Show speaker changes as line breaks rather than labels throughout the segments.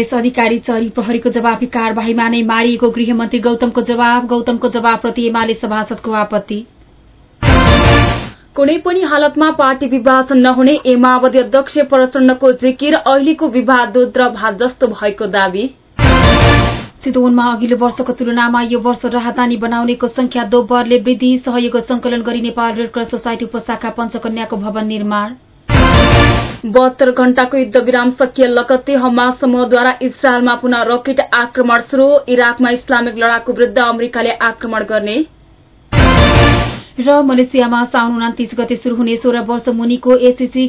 दिनेश अधिकारी चरी प्रहरीको जवाफी कार्यवाहीमा नै मारिएको गृहमन्त्री गौतमको जवाब गौतमको जवाबप्रति एमाले सभासदको आपत्ति।
कुनै पनि हालतमा पार्टी विभाजन नहुने ए माओवादी अध्यक्ष प्रचण्डको जिकिर अहिलेको विवाद र भात जस्तो भएको दावी।
चितवनमा अघिल्लो वर्षको तुलनामा यो वर्ष राहदानी बनाउनेको संख्या दोब्बरले वृद्धि सहयोग संकलन गरी नेपाल रेडक्रस सोसाइटी उपशाखा पञ्चकन्याको भवन निर्माण।
बहत्तर घण्टाको युद्ध विराम सकिए लगत्तै हमास समूहद्वारा इजरायलमा पुनः रकेट आक्रमण शुरू इराकमा इस्लामिक लडाकु विरूद्ध अमेरिकाले आक्रमण गर्ने।
र मलेसियामा साउन उन्तिस गते शुरू हुने सोह्र वर्ष मुनिको एसिसी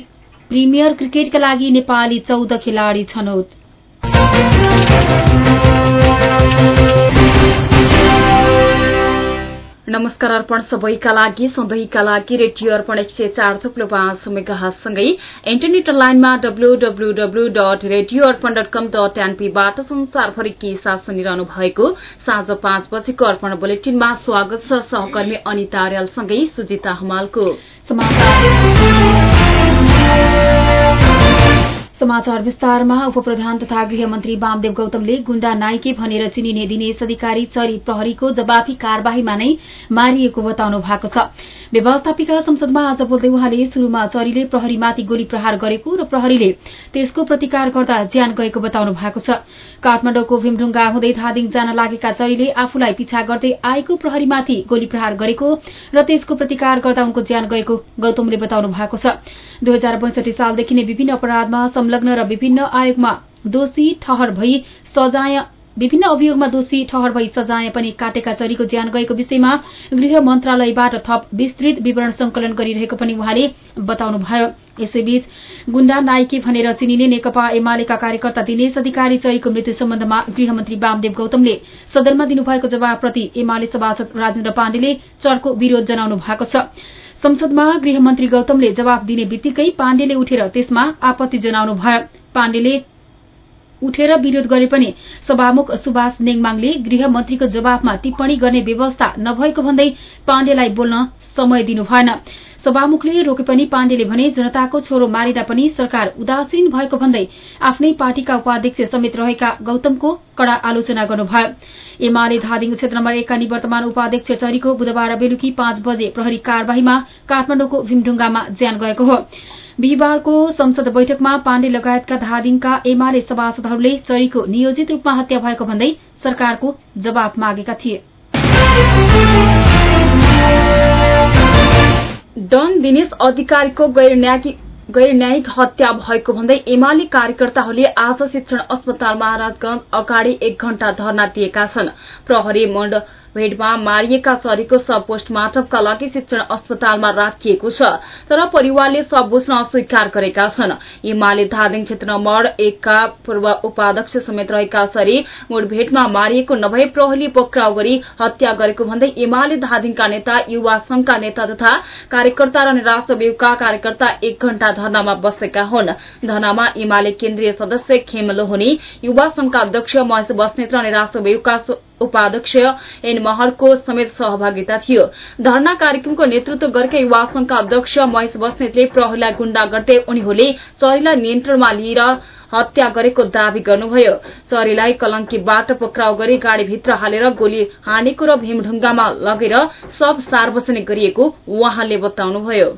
प्रिमियर क्रिकेटका लागि नेपाली चौध खेलाड़ी छनौट।
नमस्कार अर्पण सबैका लागि सधैँका लागि रेडियो अर्पण एक सय चार थुप्लो पाँच मेगासँगै इन्टरनेट लाइनमा W W W dot radio Arpan dot com dot एनपीबाट संसारभरि के साथ सुनिरहनु भएको साँझ पाँच बजेको अर्पण बुलेटिनमा स्वागत छ सहकर्मी अनिता अर्यालसँगै सुजिता हमालको।
समाचार विस्तारमा उपप्रधान तथा गृहमन्त्री वामदेव गौतमले गुण्डा नाइके भनेर चिनिने दिनेश अधिकारी चरी प्रहरीको जवाफी कार्यवाहीमा नै मारिएको बताउनु भएको छ। व्यवस्थापिका संसदमा आज बोल्दै उहाँले शुरूमा चरीले प्रहरीमाथि गोली प्रहार गरेको र प्रहरीले त्यसको प्रतिकार गर्दा ज्यान गएको बताउनु भएको छ। काठमाडौँको भीमढुङ्गा हुँदै धादिङ जान लागेका चरीले आफूलाई पिछा गर्दै आएको प्रहरीमाथि गोली प्रहार गरेको र त्यसको प्रतिकार गर्दा उनको ज्यान गएको गौतमले बताउनु भएको छ। दुई सालदेखि नै विभिन्न अपराधमा संलग्न र विभिन्न आयोगमा दोषी ठहर भई सजाय विभिन्न अभियोगमा दोषी ठहर भई सजाय पनि काटेका चरीको ज्यान गएको विषयमा गृह मन्त्रालयबाट थप विस्तृत विवरण संकलन गरिरहेको पनि उहाँले बताउनुभयो। यसैबीच गुण्डा नाइके भनेर चिनिने नेकपा एमालेका कार्यकर्ता दिनेश अधिकारी चरीको मृत्यु सम्बन्धमा गृहमन्त्री वामदेव गौतमले सदनमा दिनुभएको जवाबप्रति एमाले सभासद राजेन्द्र पाण्डेले चर्को विरोध जनाउनु भएको छ। संसदमा गृहमन्त्री गौतमले जवाब दिने बित्तिकै पाण्डेले उठेर त्यसमा आपत्ति जनाउनु भयो। पाण्डेले उठेर विरोध गरे पनि सभामुख सुभाष नेङमाङले गृहमन्त्रीको जवाफमा टिप्पणी गर्ने व्यवस्था नभएको भन्दै पाण्डेलाई बोल्न समय दिनु भएन। सभामुखले रोके पनि पाण्डेले भने जनताको छोरो मारिँदा पनि सरकार उदासीन भएको भन्दै आफ्नै पार्टीका उपाध्यक्ष समेत रहेका गौतमको कड़ा आलोचना गर्नुभयो। एमाले धादिङ क्षेत्र नम्बर एकका निवर्तमान उपाध्यक्ष चरीको बुधबार बेलुकी पाँच बजे प्रहरी कार्यवाहीमा काठमाडौँको भीमढुङ्गामा ज्यान गएको हो। बिहिबारको संसद बैठकमा पाण्डे लगायतका धादिङका एमाले सभासदहरूले चरीको नियोजित रूपमा हत्या भएको भन्दै सरकारको जवाब मागेका थिए।
डन दिनेश अधिकारीको गैर न्यायिक हत्या भएको भन्दै एमाले कार्यकर्ताहरूले आज शिक्षण अस्पताल महाराजगंज अगाडि एक घण्टा धरना दिएका छन्। प्रहरी मण्ड भेटमा मारिएका चरीको सब पोस्टमार्टमका लागि शिक्षण अस्पतालमा राखिएको छ तर परिवारले सब बुझ्न अस्वीकार गरेका छन्। एमाले धादिङ क्षेत्र नम्बर एकका पूर्व उपाध्यक्ष समेत रहेका चरी मुठभेटमा मारिएको नभए प्रहरीले पक्राउ गरी हत्या गरेको भन्दै एमाले धादिङका नेता युवा संघका नेता तथा कार्यकर्ता र निराश बेउका कार्यकर्ता एक घण्टा धरनामा बसेका हुन्। धरनामा एमाले केन्द्रीय सदस्य खेम लोहनी युवा संघका अध्यक्ष महेश बस्नेत र निराश बेउका उपाध्यक्ष एन महरको समेत सहभागिता थियो। धरना कार्यक्रमको नेतृत्व गरेका युवा संघका अध्यक्ष महेश बस्नेतले प्रहरीलाई गुण्डा गर्दै उनीहरूले चरीलाई नियन्त्रणमा लिएर हत्या गरेको दावी गर्नुभयो। चरीलाई कलंकीबाट पक्राउ गरी गाड़ीभित्र हालेर गोली हानेको र भीमढुङ्गामा लगेर सब सार्वजनिक गरिएको उहाँले बताउनुभयो।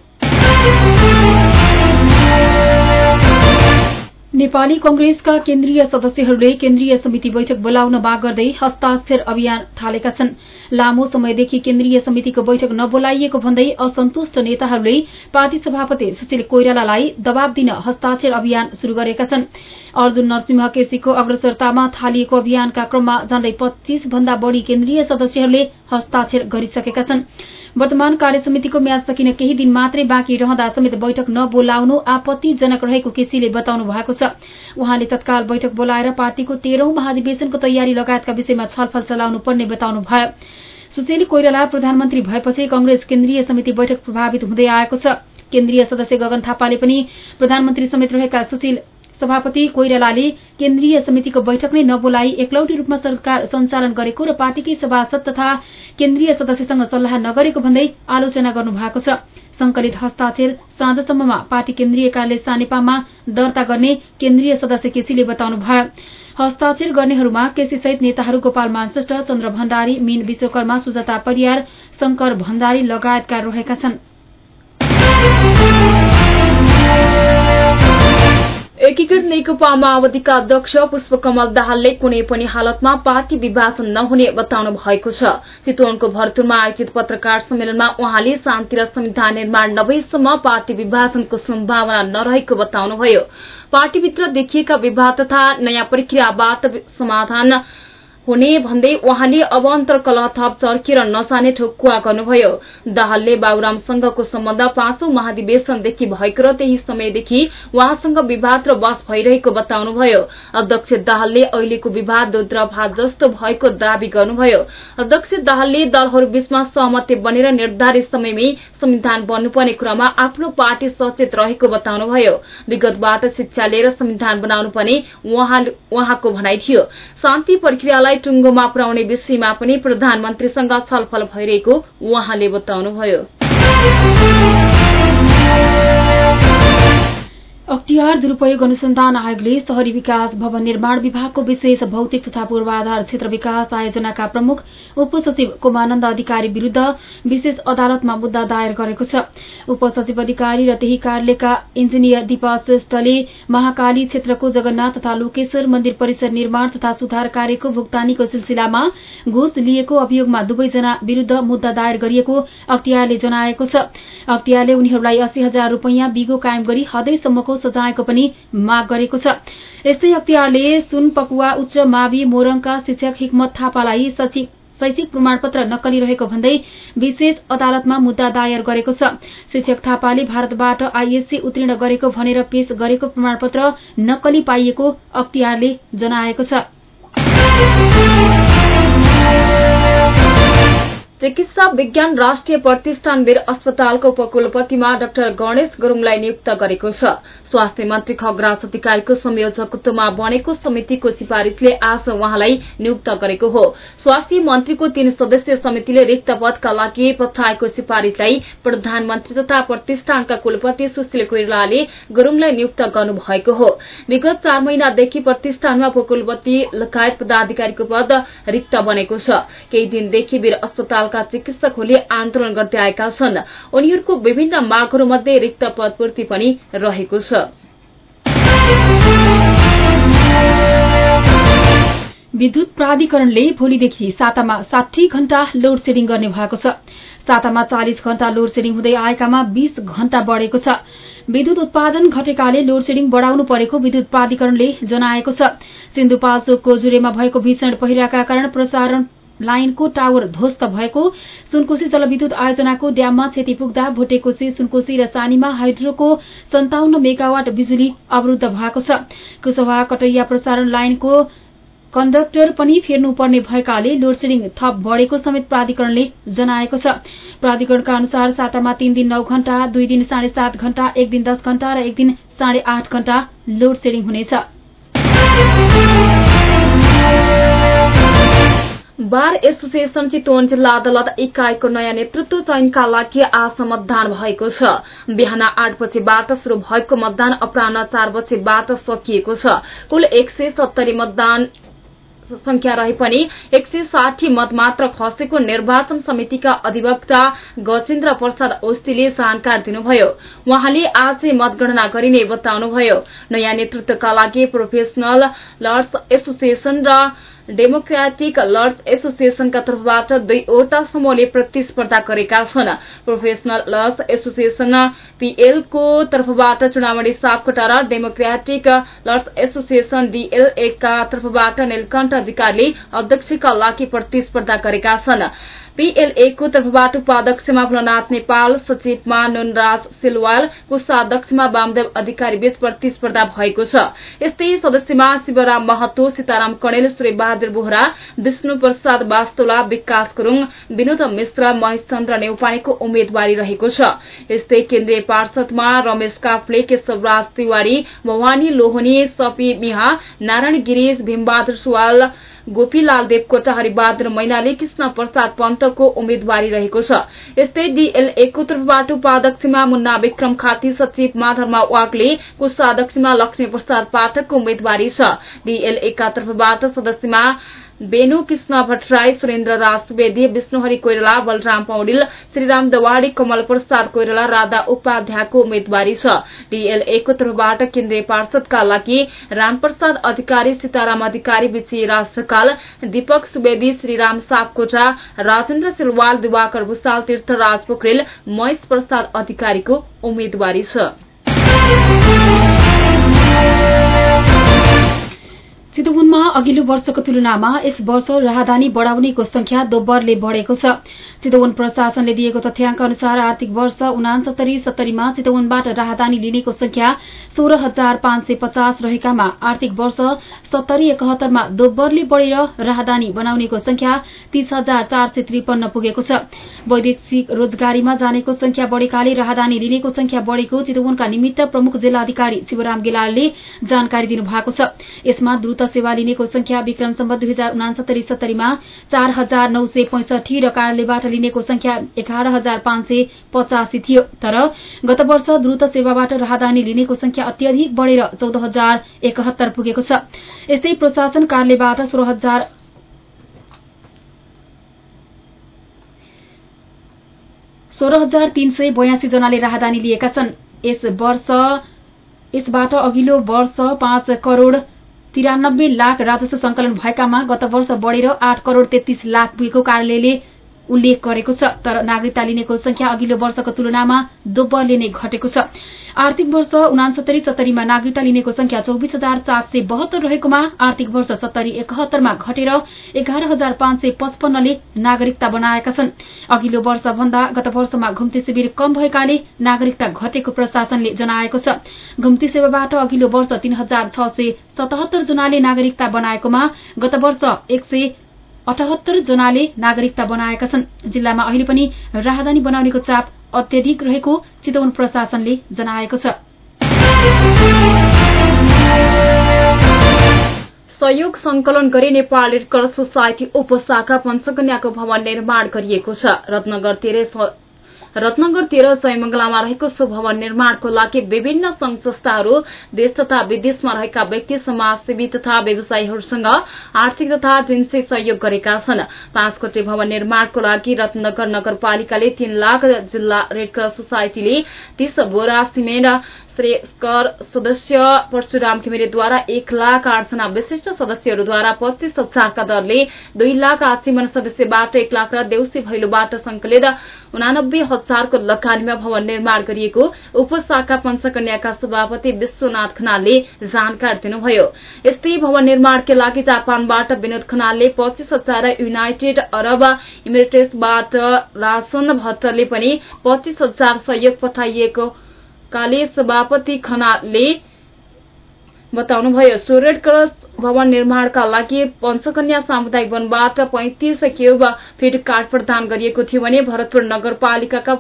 नेपाली कंग्रेसका केन्द्रीय सदस्यहरूले केन्द्रीय समिति बैठक बोलाउन माग गर्दै हस्ताक्षर अभियान थालेका छन्। लामो समयदेखि केन्द्रीय समितिको बैठक नबोलाइएको भन्दै असन्तुष्ट नेताहरूले पार्टी सभापति सुशील कोइरालालाई दबाव दिन हस्ताक्षर अभियान शुरू गरेका छन्। अर्जुन नरसिंह केसीको अग्रसरतामा थालिएको अभियानका क्रममा झण्डै पच्चीस भन्दा बढ़ी केन्द्रीय सदस्यहरूले हस्ताक्षर गरिसकेका छन्। वर्तमान कार्यसमितिको म्याद सकिन केही दिन मात्रै बाँकी रहँदा समेत बैठक नबोलाउनु आपत्तिजनक रहेको केसीले बताउनु भएको छ। उहाँले तत्काल बैठक बोलाएर पार्टीको तेह्रौं महाधिवेशनको तयारी लगायतका विषयमा छलफल चलाउनु पर्ने बताउनु भयो। सुशील कोइराला प्रधानमन्त्री भएपछि कंग्रेस केन्द्रीय समिति बैठक प्रभावित हुँदै आएको छ। केन्द्रीय सदस्य गगन थापाले पनि प्रधानमन्त्री समेत रहेका सुशील सभापति कोइरालाले केन्द्रीय समितिको बैठक नै नबोलाई एकलौटी रूपमा सरकार सञ्चालन गरेको र पार्टीकै सभासद तथा केन्द्रीय सदस्यसँग सल्लाह नगरेको भन्दै आलोचना गर्नु भएको छ। संकलित हस्ताक्षर साँझसम्ममा पार्टी केन्द्रीय कार्यालय सानेपामा दर्ता गर्ने केन्द्रीय सदस्य केसीले बताउनुभयो हस्ताक्षर गर्नेहरूमा केसीसहित नेताहरू गोपाल मानश्रेष्ठ चन्द्र भण्डारी मीन विश्वकर्मा सुजाता परियार शंकर भण्डारी लगायतका रहेका छन्।
एकीकृत नेकपा माओवादीका अध्यक्ष पुष्पकमल दाहालले कुनै पनि हालतमा पार्टी विभाजन नहुने बताउनु भएको छ। चितवनको भरतपुरमा आयोजित पत्रकार सम्मेलनमा उहाँले शान्ति र संविधान निर्माण नभएसम्म पार्टी विभाजनको सम्भावना नरहेको बताउनुभयो। पार्टीभित्र देखिएका विवाद तथा नयाँ प्रक्रियाबाट समाधान हुने भन्दै उहाँले अब अन्तर्कलह थप चर्किएर नसाने ठोकुवा गर्नुभयो। दाहालले बाबुरामसँगको सम्बन्ध पाँचौं महाधिवेशनदेखि भएको र त्यही समयदेखि उहाँसँग विवाद र बस भइरहेको बताउनुभयो। अध्यक्ष दाहालले अहिलेको विवाद दुध र भात जस्तो भएको दावी गर्नुभयो। अध्यक्ष दाहालले दलहरू बीचमा सहमति बनेर निर्धारित समयमै संविधान बन्नुपर्ने कुरामा आफ्नो पार्टी सचेत रहेको बताउनुभयो। विगतबाट शिक्षा लिएर संविधान बनाउनु पर्ने उहाँको भनाइ थियो। शान्ति प्रक्रियालाई टुङ्गोमा पुर्याउने विषयमा पनि प्रधानमन्त्रीसँग छलफल भइरहेको उहाँले बताउनुभयो।
अख्तियार दुरूपयोग अनुसन्धान आयोगले शहरी विकास भवन निर्माण विभागको विशेष भौतिक तथा पूर्वाधार क्षेत्र विकास आयोजनाका प्रमुख उपसचिव कुमानन्द अधिकारी विरूद्ध विशेष अदालतमा मुद्दा दायर गरेको छ। उपसचिव अधिकारी र त्यही कार्यालयका इन्जिनियर दिपा श्रेष्ठले महाकाली क्षेत्रको जगन्नाथ तथा लोकेश्वर मन्दिर परिसर निर्माण तथा सुधार कार्यको भुक्तानीको सिलसिलामा घुस लिएको अभियोगमा दुवैजना विरूद्ध मुद्दा दायर गरिएको अख्तियारले जनाएको छ। अख्तियारले उनीहरूलाई अस्सी हजार रूपियाँ बिगो कायम गरी हदैसम्मको सजायको पनि माग गरेको छ। यस्तै अख्तियारले सुनपकुवा उच्च मावि मोरङका शिक्षक हिक्मत थापालाई शैक्षिक प्रमाणपत्र नक्कली रहेको भन्दै विशेष अदालतमा मुद्दा दायर गरेको छ। शिक्षक थापाले भारतबाट आइएससी उत्तीर्ण गरेको भनेर पेश गरेको प्रमाणपत्र नक्कली पाइएको अख्तियारले जनाएको छ।
चिकित्सा विज्ञान राष्ट्रिय प्रतिष्ठान वीर अस्पतालको उपकुलपतिमा डाक्टर गणेश गुरूङलाई नियुक्त गरेको छ। स्वास्थ्य मन्त्री खगराज अधिकारीको संयोजकत्वमा बनेको समितिको सिफारिशले आज उहाँलाई नियुक्त गरेको हो। स्वास्थ्य मन्त्रीको तीन सदस्यीय समितिले रिक्त पदका लागि पठाएको सिफारिशलाई प्रधानमन्त्री तथा प्रतिष्ठानका कुलपति सुशील कोइरालाले गुरूङलाई नियुक्त गर्नु भएको हो। विगत चार महिनादेखि प्रतिष्ठानमा उपकुलपति लगायत पदाधिकारीको पद रिक्त बनेको छ। केही दिनदेखि वीर अस्पताल अस्पतालका चिकित्सकहरूले आन्दोलन गर्दै आएका छन्। उनीहरूको विभिन्न मागहरूमध्ये रिक्त पदपूर्ति पनि रहेको छ।
विद्युत प्राधिकरणले भोलिदेखि सातामा साठी घण्टा लोड सेडिङ गर्ने भएको छ। सातामा चालिस घण्टा लोड सेडिङ हुँदै आएकामा बीस घण्टा बढ़ेको छ। विद्युत उत्पादन घटेकाले लोड सेडिङ बढ़ाउनु परेको विद्युत प्राधिकरणले जनाएको छ। सिन्धुपाल्चोकको जुरेमा भएको भीषण पहिराका कारण प्रसारण लाइनको टावर ध्वस्त भएको सुनकोशी जलविद्युत आयोजनाको ड्याममा क्षति पुग्दा भोटेकोशी सुनकोशी र चानीमा हाइड्रोको सन्ताउन्न मेगावाट बिजुली अवरूद्ध भएको छ। कुशवाहा कटैया प्रसारण लाइनको कण्डक्टर पनि फेर्नुपर्ने भएकाले लोडसेडिङ थप बढ़ेको समेत प्राधिकरणले जनाएको छ। प्राधिकरणका अनुसार सातामा तीन दिन नौ घण्टा दुई दिन साढे सात घण्टा एक दिन दस घण्टा र एक दिन साढे आठ घण्टा लोडसेडिङ हुनेछ।
बार एसोसिएशन चितवन जिल्ला अदालत इकाइको नयाँ नेतृत्व चयनका लागि आज मतदान भएको छ? बिहान आठ बजेबाट शुरू भएको मतदान अपराह चार बजेबाट सकिएको छ। कुल एक सय सत्तरी मतदान संख्या रहे पनि एक सय साठी मत मात्र खसेको निर्वाचन समितिका अधिवक्ता गजेन्द्र प्रसाद ओस्तीले जानकारी दिनुभयो। उहाँले आज मतगणना गरिने बताउनुभयो। नयाँ नेतृत्वका लागि प्रोफेसनल लर्स एसोसिएशन र डेमोक्रेटिक लर्स एसोसिएशनका तर्फबाट दुईवटा समूहले प्रतिस्पर्धा गरेका छन्। प्रोफेसनल लर्स एसोसिएशन पीएलको तर्फबाट चुनावणी सापकोटा र डेमोक्रेटिक लर्स एसोसिएशन डीएलए का तर्फबाट नीलकण्ठ अधिकारीले अध्यक्षका लागि प्रतिस्पर्धा गरेका छन्। पीएलए को तर्फबाट उपाध्यक्षमा भोलानाथ नेपाल सचिवमा नुनराज सिलवाल कोषाध्यक्षमा वामदेव अधिकारी बीच प्रतिस्पर्धा भएको छ। यस्तै सदस्यमा शिवराम महतो सीताराम कणेल श्रीबहादुर बोहरा विष्णु प्रसाद वास्तोला विकास गुरूङ विनोद मिश्र महेश चन्द्र नेउपानेको उम्मेद्वारी रहेको छ। यस्तै केन्द्रीय पार्षदमा रमेश काफ्ले केशवराज तिवारी भवानी लोहनी सपी मिहा नारायण गिरिज भीमबहादुर सुवाल गोपीलाल देवकोटा हरिबहादुर मैनाली कृष्ण प्रसाद पन्तको उम्मेद्वारी रहेको छ। यस्तै डीएलएको तर्फबाट उपाध्यक्षमा मुन्ना विक्रम खाती सचिव माधर्मा वाग्ले कोषाध्यक्षमा लक्ष्मी प्रसाद पाठकको उम्मेद्वारी छ। डीएलएका तर्फबाट सदस्यमा बेनु कृष्ण भट्टराई सुरेन्द्र राज सुवेदी विष्णुहरि कोइराला बलराम पौडेल श्रीराम दवाडी कमल प्रसाद कोइराला राधा उपाध्यायको उम्मेद्वारी छ। डीएलएको तर्फबाट केन्द्रीय पार्षदका लागि रामप्रसाद अधिकारी सीताराम अधिकारी विजय राज ढकाल दीपक सुवेदी श्रीराम सापकोटा राजेन्द्र सिलवाल दिवाकर भूषाल तीर्थराज पोखरेल महेश प्रसाद अधिकारीको उम्मेद्वारी छ।
चितवनमा अघिल्लो वर्षको तुलनामा यस वर्ष राहदानी बढ़ाउनेको संख्या दोब्बरले बढ़ेको छ। चितवन प्रशासनले दिएको तथ्याङ्क अनुसार आर्थिक वर्ष उनासत्तरी सत्तरीमा चितवनबाट राहदानी लिनेको संख्या सोह्र हजार पाँच सय पचास रहेकामा आर्थिक वर्ष सत्तरी एकहत्तरमा दोब्बरले बढ़ेर राहदानी बनाउनेको संख्या तीस हजार चार सय त्रिपन्न पुगेको छ। वैदेशिक रोजगारीमा जानेको संख्या बढ़ेकाले राहदानी लिनेको संख्या बढ़ेको चितवनका निमित्त प्रमुख जिल्लाधिकारी शिवराम गेलालले जानकारी दिनुभएको छ। यसमा सेवा लिनेको संख्या विक्रम सम्बत दुई हजार उनासत्तरी सत्तरीमा चार हजार नौ सय पैंसठी र कार्यालयबाट लिनेको संख्या एघार हजार पाँच सय पचासी थियो। तर गत वर्ष द्रुत सेवाबाट राहदानी लिनेको संख्या अत्यधिक बढ़ेर चौध हजार एकहत्तर पुगेको छ। यस्तै प्रशासन कार्यालयबाट सोह्र हजार सोह्र हजार तीन सय बयासी जनाले राहदानी लिएका छन्। यसबाट अघिल्लो वर्ष पाँच करोड़ तिरानब्बे लाख राजस्व संकलन भएकामा गत वर्ष बढ़ेर आठ करोड़ तेत्तीस लाख पुगेको कार्यालयले उल्लेख गरेको छ तर नागरिकता लिनेको संख्या अघिल्लो वर्षको तुलनामा दोब्बरले नै घटेको छ। आर्थिक वर्ष उनासत्तरी सत्तरीमा नागरिकता लिनेको संख्या चौबिस हजार सात सय बहत्तर रहेकोमा आर्थिक वर्ष सत्तरी एकहत्तरमा घटेर एघार हजार पाँच सय पचपन्नले नागरिकता बनाएका छन्। अघिल्लो वर्ष भन्दा गत वर्षमा घुम्ती शिविर कम भएकाले नागरिकता घटेको प्रशासनले जनाएको छ। घुम्ती सेवाबाट अघिल्लो वर्ष तीन हजार छ सय सतहत्तर जनाले नागरिकता बनाएकोमा गत वर्ष एक अठहत्तर जनाले नागरिकता बनाएका छन्। जिल्लामा अहिले पनि राहदानी बनाउनेको चाप अत्यधिक रहेको चितवन प्रशासनले जनाएको छ।
सहयोग संकलन गरी नेपाल रेड क्रस सोसाइटी उपशाखा पञ्चकन्याको भवन निर्माण गरिएको छ। रत्नगर तेह्र रत्नगर तेह्र जयमंगलामा रहेको सो भवन निर्माणको लागि विभिन्न संघ संस्थाहरू देश तथा विदेशमा रहेका व्यक्ति समाजसेवी तथा व्यवसायीहरूसँग आर्थिक तथा जिन्सी सहयोग गरेका छन्। पाँच कोटी भवन निर्माणको लागि रत्नगर नगरपालिकाले तीन लाख जिल्ला रेडक्रस सोसाइटीले तीस बोरा सिमेन्ट श्रेयस्कर सदस्य परशुराम घिमिरेद्वारा एक लाख आठजना विशिष्ट सदस्यहरूद्वारा पच्चीस हजारका दरले दुई लाख आजीवन सदस्यबाट एक लाख र देउसी भैलोबाट संकलित उनानब्बे हजारको लगानीमा भवन निर्माण गरिएको उपशाखा पञ्चकन्याका सभापति विश्वनाथ खनालले जानकारी दिनुभयो। यस्तै भवन निर्माणका लागि जापानबाट विनोद खनालले पच्चीस हजार युनाइटेड अरब इमिरेट्सबाट रासन भट्टले पनि पच्चीस हजार सहयोग पठाइएको काले सभापति खनालले बताउनुभयो सो रेड क्रस भवन निर्माणका लागि पञ्चकन्या सामुदायिक वनबाट पैंतिस क्युब फिट काठ प्रदान गरिएको थियो भने भरतपुर नगरपालिकाका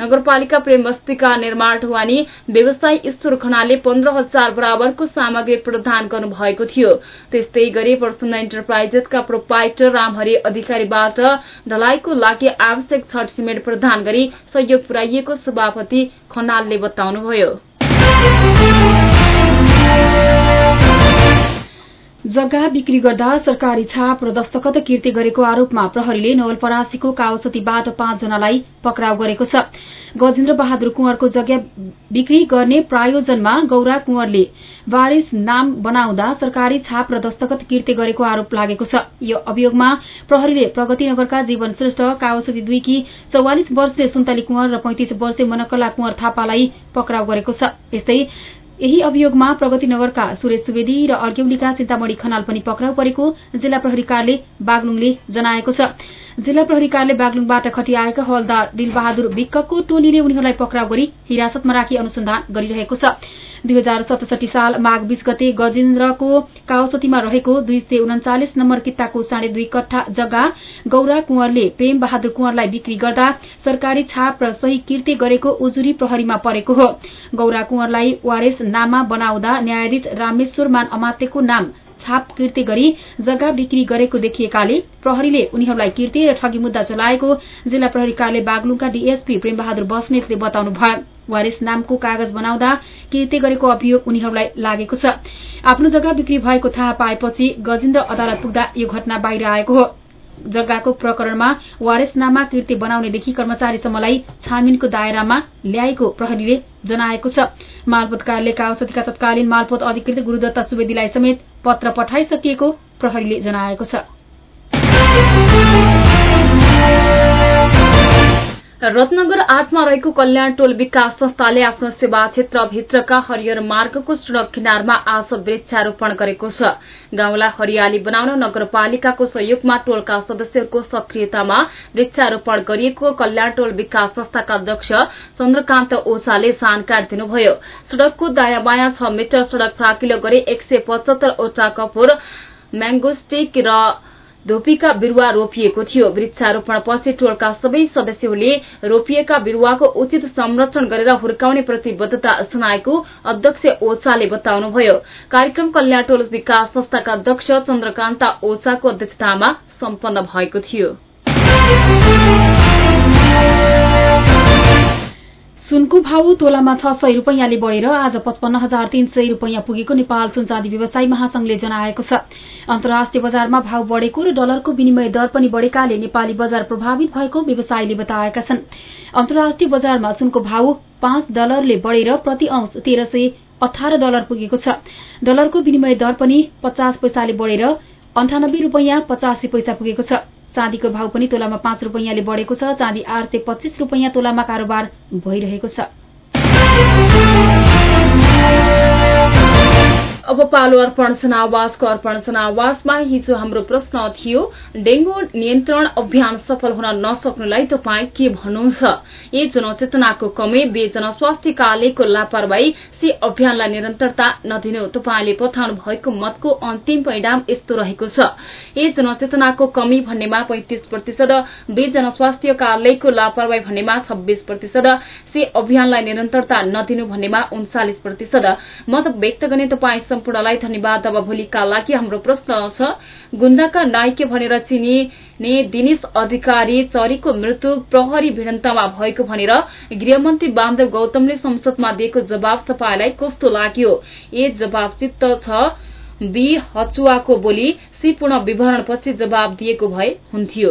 नगरपालिका प्रेम बस्तीका निर्माण ढुवानी व्यवसायी ईश्वर खनाले पन्ध्र हजार बराबरको सामग्री प्रदान गर्नुभएको थियो। त्यस्तै गरी प्रसन्न इन्टरप्राइजेसका प्रोपाइटर रामहरि अधिकारीबाट ढलाईको लागि आवश्यक छठ सिमेन्ट प्रदान गरी सहयोग पुर्याइएको सभापति खनालले बताउनुभयो।
जग्गा बिक्री गर्दा सरकारी छाप र दस्तखत किर्ती गरेको आरोपमा प्रहरीले नवलपरासीको कावसतीबाट पाँचजनालाई पक्राउ गरेको छ। गजेन्द्र बहादुर कुंवरको जग्गा बिक्री गर्ने प्रायोजनमा गौरा कुंवरले वारिस नाम बनाउँदा सरकारी छाप र दस्तखत किर्ती गरेको आरोप लागेको छ। यो अभियोगमा प्रहरीले प्रगतिनगरका जीवन श्रेष्ठ कावसती दुईकी चौवालिस वर्षीय सुन्तली कुंवर र पैंतिस वर्षीय मनकला कुंवर थापालाई पक्राउ गरेको छ। यस्तै यही अभियोगमा प्रगतिनगरका सुरेश सुवेदी र अर्ग्यौलीका चिन्तामणि खनाल पनि पक्राउ परेको जिल्ला प्रहरी कार्यालय बागलुङले जनाएको छ। जिल्ला प्रहरी कार्यालय बागलुङबाट खटिआएका हवलदार दिलबहादुर विक्कको टोलीले उनीहरूलाई पक्राउ गरी हिरासतमा राखी अनुसन्धान गरिरहेको छ। दुई हजार सतसठी साल माघ बीस गते गजेन्द्रको कावसतीमा रहेको दुई सय उन्चालिस नम्बर कित्ताको साढे दुई कट्ठा जग्गा गौरा कुंवरले प्रेम बहादुर कुंवरलाई बिक्री गर्दा सरकारी छाप र सही किर्ती गरेको उजुरी प्रहरीमा परेको हो। गौरा कुंवरलाई वारेस नाममा बनाउँदा न्यायाधीश रामेश्वर मान अमात्यको नाम छाप किर्ति गरी जग्गा बिक्री गरेको देखिएकाले प्रहरीले उनीहरूलाई किर्ति र ठगी मुद्दा चलाएको जिल्ला प्रहरी कार्यालय बागलुङका डीएसपी प्रेमबहादुर बस्नेतले बताउनु भयो वारिस नामको कागज बनाउँदा किर्ति गरेको अभियोग उनीहरूलाई लागेको छ। आफ्नो जग्गा बिक्री भएको थाहा पाएपछि गजेन्द्र अदालत पुग्दा यो घटना बाहिर आएको हो। जग्गाको प्रकरणमा वारेसनामा कृति बनाउनेदेखि कर्मचारीसम्मलाई छानबिनको दायरामा ल्याएको प्रहरीले जनाएको छ। मालपोत कार्यालयका औषधिका तत्कालीन मालपोत अधिकृत गुरूदत्त सुवेदीलाई समेत पत्र पठाइसकिएको प्रहरीले जनाएको छ।
रत्नगर आठमा रहेको कल्याण टोल विकास संस्थाले आफ्नो सेवा क्षेत्रभित्रका हरियर मार्गको सड़क किनारमा आज वृक्षारोपण गरेको छ। गाउँलाई हरियाली बनाउन नगरपालिकाको सहयोगमा टोलका सदस्यहरूको सक्रियतामा वृक्षारोपण गरिएको कल्याण टोल विकास संस्थाका अध्यक्ष चन्द्रकान्त ओझाले जानकारी दिनुभयो। सड़कको दायाँ बायाँ छ मिटर सड़क फ्राकिलो गरी एक सय पचहत्तरवटा कपुर म्याङ्गोस्टिक र धोपीका बिरूवा रोपिएको थियो। वृक्षारोपण पछि टोलका सबै सदस्यहरूले रोपिएका बिरूवाको उचित संरक्षण गरेर हुर्काउने प्रतिबद्धता जनाएको अध्यक्ष ओछाले बताउनुभयो। कार्यक्रम कल्याण टोल विकास संस्थाका अध्यक्ष चन्द्रकान्ता ओछाको अध्यक्षतामा सम्पन्न भएको थियो।
सुनको भाउ तोलामा छ सय रूपियाँले बढ़ेर आज पचपन्न हजार तीन सय रूपियाँ पुगेको नेपाल सुनचाँदी व्यवसायी महासंघले जनाएको छ। अन्तर्राष्ट्रिय बजारमा भाव बढ़ेको र डलरको विनिमय दर पनि बढ़ेकाले नेपाली बजार प्रभावित भएको व्यवसायीले बताएका छन्। अन्तर्राष्ट्रिय बजारमा सुनको भाव पाँच डलरले बढ़ेर प्रति औंस तेह्र सय अठार डलर पुगेको छ। डलरको विनिमय दर पनि पचास पैसाले बढ़ेर अन्ठानब्बे रूपियाँ पचासी पैसा पुगेको छ। चाँदीको भाव पनि तोलामा पाँच रूपियाँले बढ़ेको छ चाँदी आठ सय पच्चीस रूपियाँ तोलामा कारोबार भइरहेको छ।
अब पालो अर्पण जनावासको अर्पण जनावासमा हिजो हाम्रो प्रश्न थियो डेंगू नियन्त्रण अभियान सफल हुन नसक्नुलाई तपाईँ के भन्नुहुन्छ? ए जनचेतनाको कमी बे जनस्वास्थ्य कार्यालयको लापरवाही सी अभियानलाई निरन्तरता नदिनु तपाईँले पठाउनु भएको मतको अन्तिम परिणाम यस्तो रहेको छ। ए जनचेतनाको कमी भन्नेमा पैंतिस प्रतिशत बे जनस्वास्थ्य कार्यालयको लापरवाही भन्नेमा छब्बीस प्रतिशत सी अभियानलाई निरन्तरता नदिनु भन्नेमा उन्चालिस प्रतिशत। मत व्यक्त गर्ने तपाईँ सम्पूर्णलाई धन्यवाद। अब भोलिका लागि हाम्रो प्रश्न छ गुन्दाका नाइके भनेर चिनिने दिनेश अधिकारी चरीको मृत्यु प्रहरी भिडन्तमा भएको भनेर गृहमन्त्री वामदेव गौतमले संसदमा दिएको जवाब तपाईँलाई कस्तो लाग्यो? ए जवाब चित्त छ। बी हचुवाको बोली सी पूर्ण विवरणपछि जवाब दिएको भए हुन्थ्यो।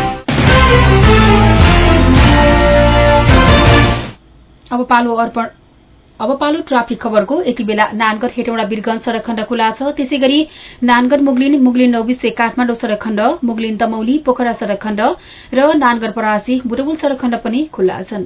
अब पालो अर्पण। अब पालो ट्राफिक खबरको यति बेला नानगढ हेटौँडा वीरगंज सड़क खण्ड खुला छ। त्यसै गरी नानगढ मुगलिन मुगलिन नौबिसे काठमाडौँ सड़क खण्ड मुगलिन तमौली पोखरा सड़क खण्ड र नानगढ परासी बुटबुल सड़क खण्ड पनि खुल्ला छन्।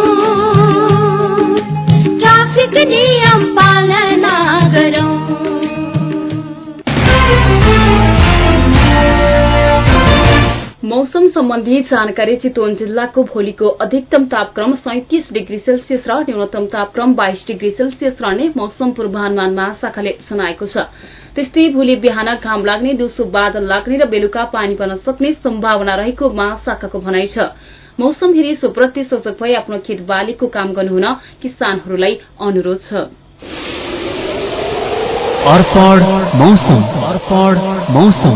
सम्बन्धी जानकारी चितवन जिल्लाको भोलिको अधिकतम तापक्रम सैतिस डिग्री सेल्सियस र न्यूनतम तापक्रम बाइस डिग्री सेल्सियस रहने मौसम पूर्वानुमान महाशाखाले जनाएको छ। त्यस्तै भोलि बिहान घाम लाग्ने दिउँसो बादल लाग्ने र बेलुका पानी पर्न सक्ने सम्भावना रहेको महाशाखाको भनाइ छ। मौसम हेरी सोप्रति सजग भई आफ्नो खेत बालीको काम गर्नुहुन किसानहरूलाई अनुरोध छ।
मौसम।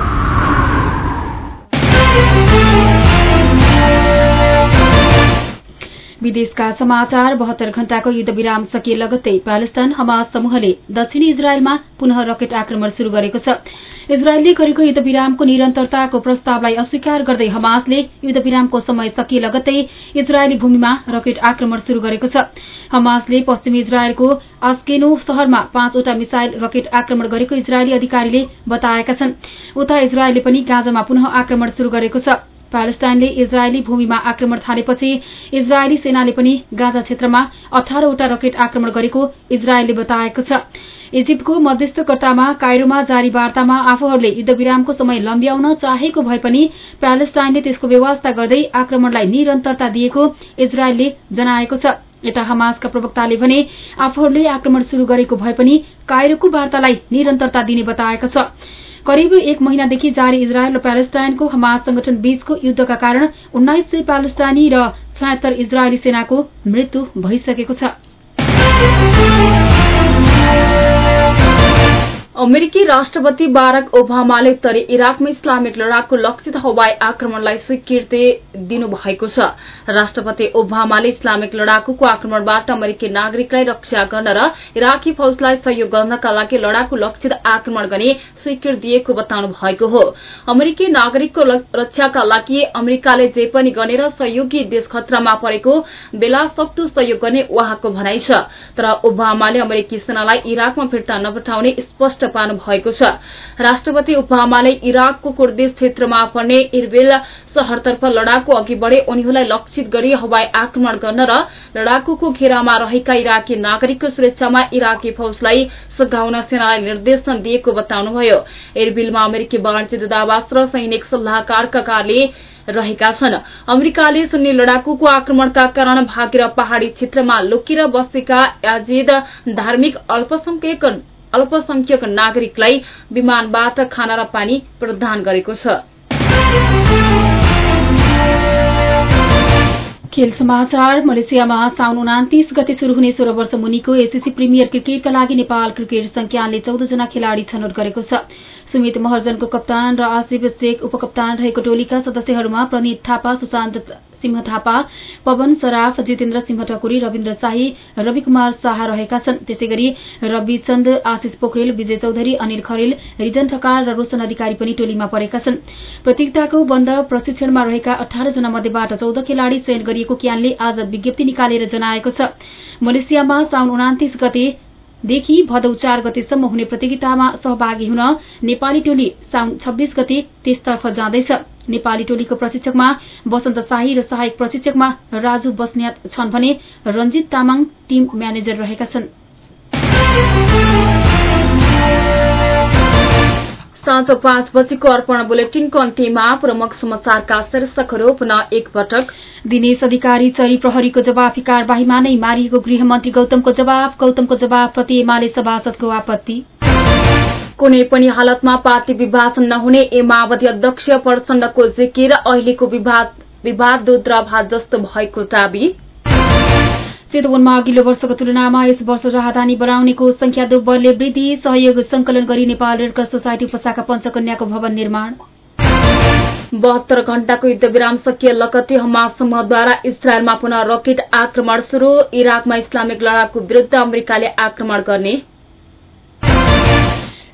विदेशका समाचार बहत्तर घण्टाको युद्ध विराम सकिए लगत्तै प्यालेस्टाइन हमास समूहले दक्षिणी इजरायलमा पुनः रकेट आक्रमण शुरू गरेको छ। इजरायलले गरेको युद्ध विरामको निरन्तरताको प्रस्तावलाई अस्वीकार गर्दै हमासले युद्ध विरामको समय सकिए लगत्तै इजरायली भूमिमा रकेट आक्रमण शुरू गरेको छ। हमासले पश्चिमी इजरायलको आस्केनो शहरमा पाँचवटा मिसाइल रकेट आक्रमण गरेको इजरायली अधिकारीले बताएका छन्। उता इजरायलले पनि गाजामा पुनः आक्रमण शुरू गरेको छ। प्यालेस्टाइनले इजरायली भूमिमा आक्रमण थालेपछि इजरायली सेनाले पनि गाजा क्षेत्रमा अठारवटा रकेट आक्रमण गरेको इजरायलले बताएको छ। इजिप्टको मध्यस्थकर्तामा कायरोमा जारी वार्तामा आफूहरूले युद्धविरामको समय लम्ब्याउन चाहेको भए पनि प्यालेस्टाइनले त्यसको व्यवस्था गर्दै आक्रमणलाई निरन्तरता दिएको इजरायलले जनाएको छ। यता हमासका प्रवक्ताले भने आफूहरूले आक्रमण शुरू गरेको भए पनि कायरोको वार्तालाई निरन्तरता दिने बताएका छ। करिब एक महिनादेखि जारी इजरायल र प्यालेस्टाइनको हमास संगठन बीचको युद्धका कारण उन्नाइस सय प्यालेस्टाइनी र छयत्तर इजरायली सेनाको मृत्यु भइसकेको छ।
अमेरिकी राष्ट्रपति बाराक ओबामाले उत्तरी इराकमा इस्लामिक लडाकु लक्षित हवाई आक्रमणलाई स्वीकृति दिनुभएको छ। राष्ट्रपति ओबामाले इस्लामिक लडाकुको आक्रमणबाट अमेरिकी नागरिकलाई रक्षा गर्न र इराकी फौजलाई सहयोग गर्नका लागि लडाकु लक्षित आक्रमण गर्ने स्वीकृति दिएको बताउनु भएको हो। अमेरिकी नागरिकको रक्षाका लागि अमेरिकाले जे पनि गर्ने र सहयोगी देश खतरामा परेको बेला सक्दो सहयोग गर्ने उहाँको भनाइ छ। तर ओबामाले अमेरिकी सेनालाई इराकमा फिर्ता नपठाउने स्पष्ट पार्नु भएको छ। राष्ट्रपति ओबामाले इराकको कुर्दिस क्षेत्रमा पर्ने इरबिल शहरतर्फ लडाकु अघि बढ़े उनीहरूलाई लक्षित गरी हवाई आक्रमण गर्न र लडाकुको घेरामा रहेका इराकी नागरिकको सुरक्षामा इराकी फौजलाई सघाउन सेनालाई निर्देशन दिएको बताउनुभयो। इरबिलमा अमेरिकी वाणिज्य दूतावास र सैनिक सल्लाहकारका कार्य रहेका छन्। अमेरिकाले सुन्नी लडाकुको आक्रमणका कारण भागेर पहाड़ी क्षेत्रमा लुकेर बसेका याजिद धार्मिक अल्पसंख्यक अल्पसंख्यक नागरिकलाई विमानबाट खाना र पानी प्रदान गरेको छ।
खेल समाचार मलेसियामा साउन उनातिस गते शुरू हुने सोह्र वर्ष मुनिको एसएससी प्रिमियर क्रिकेटका लागि नेपाल क्रिकेट संज्ञानले चौधजना खेलाड़ी छनौट गरेको छ। सुमित महर्जनको कप्तान र आसिफ शेख उपकप्तान रहेको टोलीका सदस्यहरूमा प्रणित थापा सुशान्त सिंह थापा पवन सराफ जितेन्द्र सिंह ठकुरी रविन्द्र शाही रविकुमार शाह रहेका छन्। त्यसै गरी रविचन्द आशिष पोखरेल विजय चौधरी अनिल खरेल रिजन ठकाल र रोशन अधिकारी पनि टोलीमा परेका छन्। प्रतियोगिताको बन्द प्रशिक्षणमा रहेका अठार जना मध्येबाट चौध खेलाड़ी चयन गरिएको क्यानले आज विज्ञप्ति निकालेर जनाएको छ। मलेसियामा साउन उनातिस गते देखि भदौ चार गतेसम्म हुने प्रतियोगितामा सहभागी हुन नेपाली टोली साउन छब्बीस गते त्यसतर्फ जाँदैछ। नेपाली टोलीको प्रशिक्षकमा वसन्त शाही र सहायक प्रशिक्षकमा राजु बस्न्यात छन् भने रंजित तामाङ टीम म्यानेजर रहेका छन्।
साँझ पाँच बजेको अर्पण बुलेटिनको अन्त्यमा प्रमुख समाचारका शीर्षकहरू पुनः एकपटक
दिनेश अधिकारी चरी प्रहरीको जवाफी कार्यवाहीमा नै मारिएको गृहमन्त्री गौतमको जवाब गौतमको जवाबप्रति एमाले सभासदको आपत्ति।
कुनै पनि हालतमा पार्टी विभाजन नहुने ए माओवादी अध्यक्ष प्रचण्डको जिकिर अहिलेको विवाद दुध भात जस्तो भएको दावी।
चितवनमा अघिल्लो वर्षको तुलनामा यस वर्ष राहदानी बढाउनेको संख्या दोब्बरले वृद्धि सहयोग संकलन गरी नेपाल रेडक्रस सोसाइटी उपशाखा पञ्चकन्याको भवन निर्माण।
बहत्तर घण्टाको युद्ध विराम सकिए लगत्तै हमास समूहद्वारा इजरायलमा पुनः रकेट आक्रमण शुरू इराकमा इस्लामिक लडाकु विरूद्ध अमेरिकाले आक्रमण गर्ने।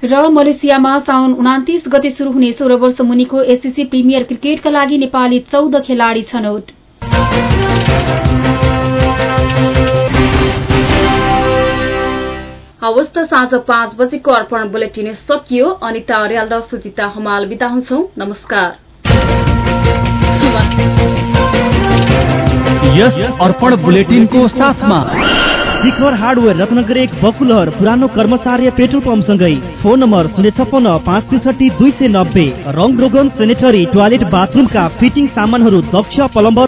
र मलेसियामा साउन उनातिस गते शुरू हुने सोह्र वर्ष मुनिको एससीसी प्रिमियर क्रिकेटका लागि नेपाली चौध खेलाड़ी छनौट।
हवस् त साँझ पाँच बजेको अर्पण बुलेटिन सकियो। अनिता अर्याल र सुजिता हमाल बिदा हुन्छौ। नमस्कार।
यस अर्पण बुलेटिनको साथमा
शिखर हार्डवेयर रत्नगर एक बकुलहर पुरानो कर्मचार्य पेट्रोल पम्पसँगै। फोन नम्बर शून्य छप्पन्न पाँच त्रिसठी दुई सय नब्बे। रङ रोगन सेनेटरी टोयलेट बाथरुमका फिटिङ सामानहरू दक्ष प्लम्बर